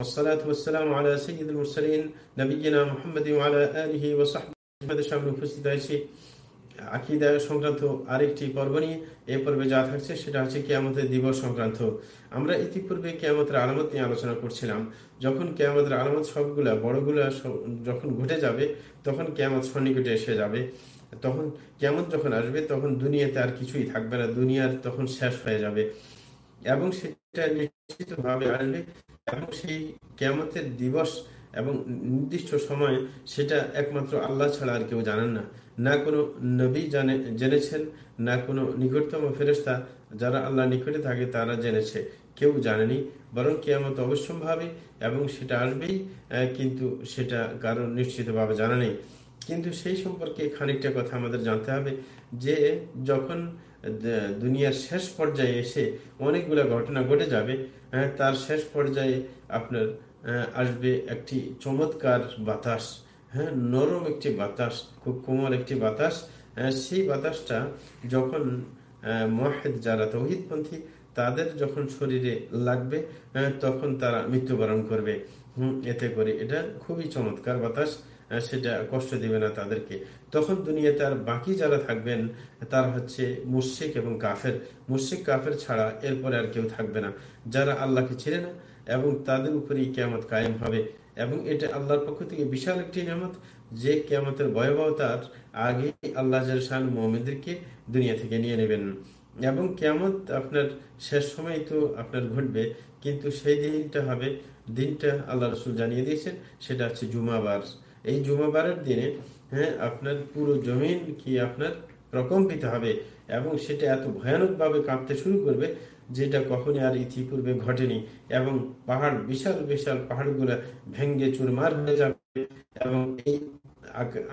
والصلاة والسلام على سيد المرسلين نبينا محمد وعلى آله وصحبه সামনে উপস্থিত হয়েছি আকিদা সংক্রান্ত আরেকটি পর্ব নিয়ে এই পর্বে যা থাকছে সেটা হচ্ছে কেয়ামতের দিবস সংক্রান্ত আমরা ইতিপূর্বে কেয়ামতের আলামত নিয়ে আলোচনা করছিলাম যখন কেয়ামতের আলামত সবগুলা বড়গুলা যখন ঘটে যাবে তখন কেয়ামত সন্নিকটে এসে যাবে তখন কেমন যখন আসবে তখন দুনিয়াতে আর কিছুই থাকবে না দুনিয়ার তখন শেষ হয়ে যাবে এবং সেটা নিশ্চিতভাবে আসবে এবং সেই কেমতের দিবস এবং নির্দিষ্ট সময় সেটা একমাত্র আল্লাহ ছাড়া আর কেউ জানেন না। না কোনো নবী জানে জেনেছেন, না কোনো নিকটতম ফেরস্তা যারা আল্লাহ নিকটে থাকে তারা জেনেছে। কেউ জানেনি, বরং কেয়ামত অবশ্যম্ভাবে এবং সেটা আসবেই কিন্তু সেটা কারও নিশ্চিতভাবে জানা নেই। কিন্তু সেই সম্পর্কে খানিকটা কথা আমাদের জানতে হবে যে যখন দুনিয়ার শেষ পর্যায়ে এসে অনেকগুলো ঘটনা ঘটে যাবে তার শেষ পর্যায়ে আপনার আসবে একটি চমৎকার বাতাস। হ্যাঁ নরম একটি বাতাস, খুব কোমল একটি বাতাস। সেই বাতাসটা যখন মহেদ যারা তৌহিদপন্থী তাদের যখন শরীরে লাগবে তখন তারা মৃত্যুবরণ করবে। এতে করে এটা খুবই চমৎকার বাতাস সেটা কষ্ট দিবে না তাদেরকে। তখন দুনিয়াতে আর বাকি যারা থাকবেন, তার হচ্ছে মুর্শিক এবং কাফের। মুর্শিক কাফের ছাড়া এরপরে আর কেউ থাকবে না। যারা আল্লাহকে ছিঁড়ে না এবং তাদের উপরেই কেয়ামত কায়েম হবে। এবং এটা আল্লাহর পক্ষ থেকে বিশাল একটি নিয়ামত যে কেয়ামতের ভয়াবহতার আগে আল্লাহ শান মোহাম্মদকে দুনিয়া থেকে নিয়ে নেবেন। এবং কেয়ামত আপনার শেষ সময় তো আপনার ঘটবে, কিন্তু সেই দিনটা হবে, দিনটা আল্লাহ রসুল জানিয়ে দিয়েছেন, সেটা হচ্ছে জুমাবার। এই জুমাবারের দিনে হ্যাঁ আপনার পুরো জমিন কি আপনার প্রকম্পিত হবে এবং সেটা এত ভয়ানকভাবে কাঁপতে শুরু করবে, যেটা কখনই আর ইতিপূর্বে ঘটেনি এবং পাহাড়, বিশাল বিশাল পাহাড়গুলো ভেঙ্গে চুরমার হয়ে যাবে এবং এই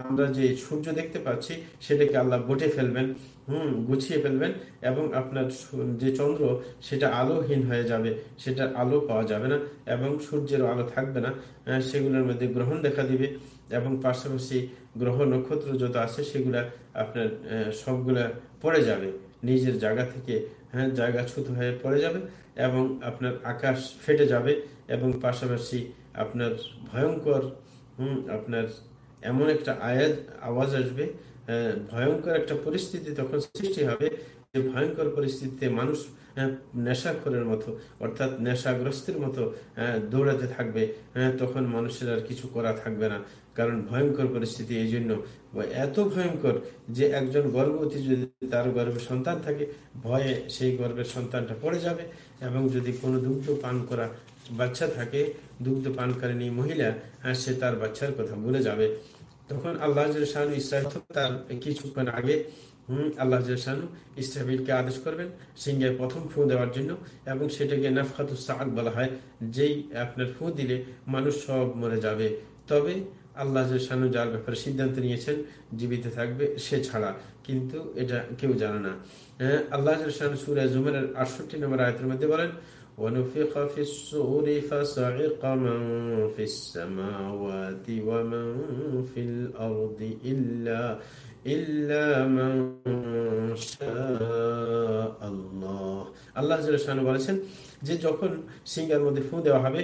আমরা যে সূর্য দেখতে পাচ্ছি, সেটাকে আল্লাহ বটে ফেলবেন, হুম, গুছিয়ে ফেলবেন এবং আপনার যে চন্দ্র, সেটা আলোহীন হয়ে যাবে, সেটা আলো পাওয়া যাবে না এবং সূর্যের আলো থাকবে না সেগুলোর মধ্যে গ্রহণ দেখা দিবে এবং পাশাপাশি গ্রহ নক্ষত্র যত আছে, সেগুলা আপনার সবগুলা পড়ে যাবে, নিজের জায়গা থেকে হ্যাঁ জায়গাচ্যুত হয়ে পড়ে যাবে এবং আপনার আকাশ ফেটে যাবে এবং পাশাপাশি আপনার ভয়ঙ্কর, হুম, আপনার এমন একটা আয়াজ আওয়াজ আসবে ভয়ঙ্কর একটা পরিস্থিতি তখন সৃষ্টি হবে যে ভয়ঙ্কর পরিস্থিতিতে মানুষ নেশাখরের মতো, অর্থাৎ নেশাগ্রস্তের মতো দৌড়াতে থাকবে তখন মানুষের আর কিছু করা থাকবে না। কারণ ভয়ঙ্কর পরিস্থিতি এই জন্য এত ভয়ঙ্কর যে একজন গর্ভবতী যদি তার গর্ভে সন্তান থাকে, ভয়ে সেই গর্ভের সন্তানটা পড়ে যাবে এবং যদি কোনো দুগ্ধ পান করা বাচ্চা থাকে, দুগ্ধ পানকারিনী মহিলা সে তার বাচ্চার কথা ভুলে যাবে। তখন আল্লাহ তার কিছুক্ষণ আগে আল্লাহ ইসরাবিলকে আদেশ করবেন সিংহের প্রথম ফু দেওয়ার জন্য এবং সেটাকে নাফাতুস বলা হয়, যেই আপনার ফু দিলে মানুষ সব মরে যাবে। তবে আল্লাহ শানু যার ব্যাপারে সিদ্ধান্ত নিয়েছেন, জীবিত থাকবে সে ছাড়া। কিন্তু এটা কেউ জানে না। আল্লাহ শানু সুরা জুমের আটষট্টি নম্বর আয়তের মধ্যে বলেন ونفخ في الصور فصعق من في السماوات ومن في الأرض إلا إلا من شاء الله আল্লাহ বলেছেন যে যখন সিঙ্গার মধ্যে ফু দেওয়া হবে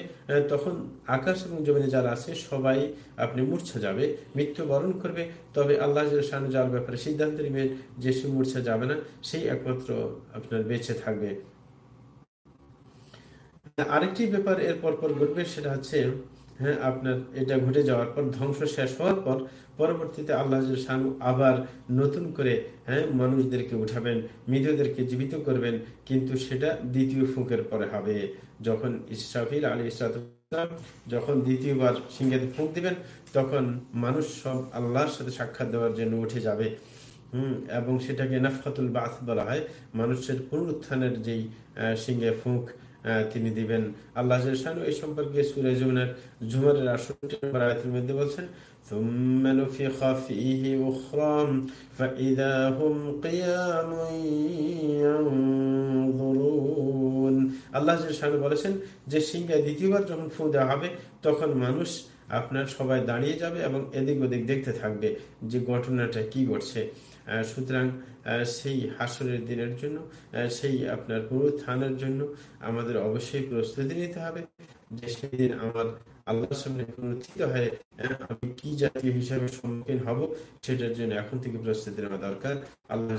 তখন আকাশ এবং জমিনে যারা আছে সবাই আপনি মূর্ছা যাবে মৃত্যুবরণ করবে তবে আল্লাহ যার ব্যাপারে সিদ্ধান্ত নেবেন যে সে মূর্ছা যাবে না সেই একমাত্র আপনার বেঁচে থাকবে আরেকটি ব্যাপার এর পর ঘটবে, সেটা হচ্ছে হ্যাঁ আপনার এটা ঘটে যাওয়ার পর, ধ্বংস শেষ হওয়ার পর পরবর্তীতে আল্লাহ আবার নতুন করে হ্যাঁ মানুষদেরকে উঠাবেন, মৃতদেরকে জীবিত করবেন, কিন্তু সেটা দ্বিতীয় ফুঁকের পরে হবে। যখন ইসরাফিল আলী ইসরাত যখন দ্বিতীয়বার সিংহেতে ফুঁক দিবেন, তখন মানুষ সব আল্লাহর সাথে সাক্ষাৎ দেওয়ার জন্য উঠে যাবে। হম, এবং সেটাকে নাফাতুল বাস বলা হয়। মানুষের পুনরুত্থানের যেই সিংহে ফুঁক তিনি দিবেন আল্লাহ এই সম্পর্কে সুরে জুমের জুমারের আটষট্টি নম্বর আয়াতের মধ্যে বলছেন ثم نفخ فيه أخرى فإذا هم قيام ينظرون আল্লাহ বলেছেন যে সিংহে দ্বিতীয়বার যখন ফু দেওয়া হবে তখন মানুষ আপনার সবাই দাঁড়িয়ে যাবে এবং এদিক ওদিক দেখতে থাকবে যে ঘটনাটা কি ঘটছে সুতরাং সেই হাসরের দিনের জন্য সেই আপনার পুনরুত্থানের জন্য আমাদের অবশ্যই প্রস্তুতি নিতে হবে যে সেদিন আমার আল্লাহর সামনে পুনরুত্থিত হয়ে আমি কি জাতীয় হিসাবে সম্মুখীন হব সেটার জন্য এখন থেকে প্রস্তুতি নেওয়া দরকার। আল্লাহ